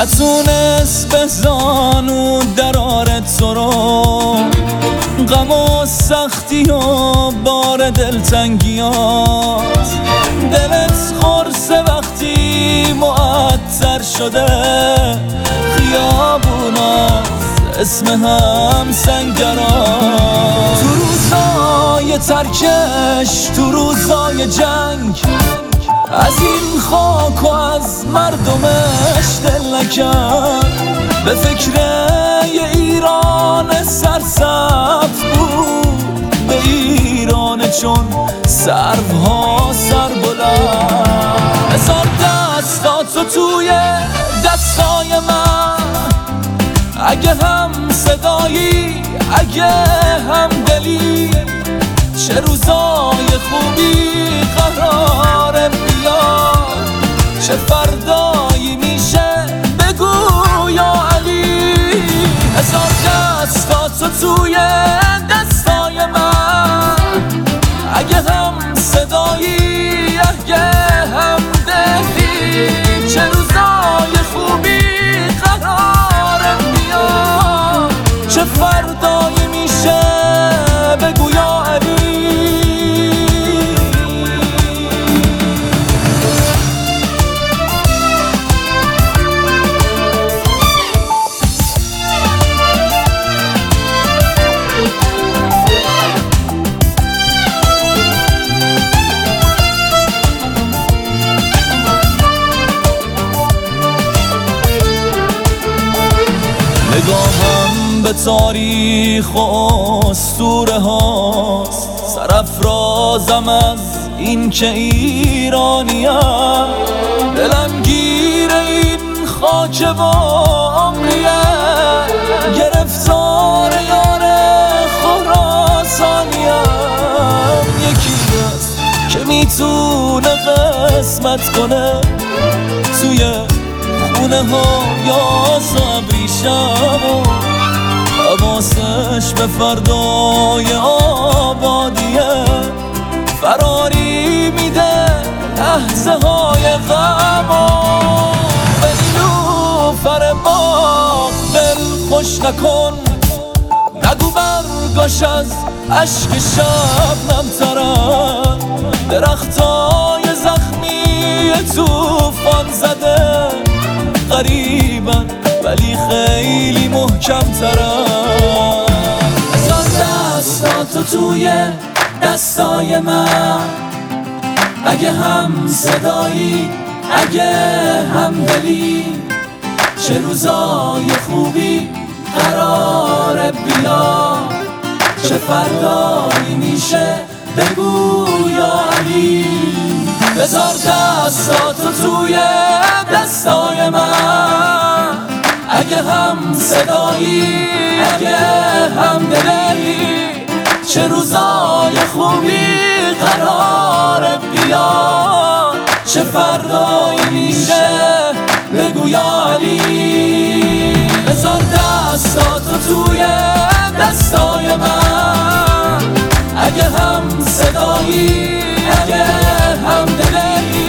نتونست به زانو درارت تو رو غم و سختی و بار دلتنگیات دلت خورسه وقتی معطر شده. خیابونات اسم هم سنگران تو روزای ترکش تو روزای جنگ از این خاک و از مردمش دل نکرد به فکر ایران سرسبز بود. به ایران چون سروها سر بلند. بذار دستاتو توی دستای من. اگه هم صدایی اگه هم دلی. چه روزای خوبی قرار بیاد چه فردایی میشه؟ بگو یا علی. هزار دستاتو توی دستای من. اگه تاریخ و اسطوره هاست. سرفرازم از این که ایرانیم دلم گیر این خاک و عمریه گرفتار یار خراسانیم یکی هست که می‌تونه قسمت کنه توی خونه ها یا و حواسش به فردای آبادیه. فراری میده لحظه های غم و به نیلوفر باغ دل خوش نکن. نگو برگاش از عشق شبنم ترم ولی خیلی محکم ترم بذار دستاتو توی دستای من. اگه هم صدایی اگه هم دلی. چه روزای خوبی قرار بیاد چه فردایی میشه بگو یا علی. بذار دستاتو توی دستای من. اگه هم صدایی اگه هم دلی چه روزای خوبی قرار بیاد چه فردایی میشه بگو یا علی. بذار دستاتو توی دستای من. اگه هم صدایی اگه هم دلی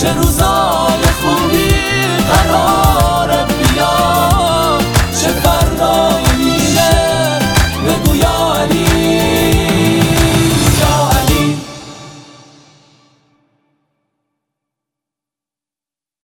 چه روزای خوبی قرار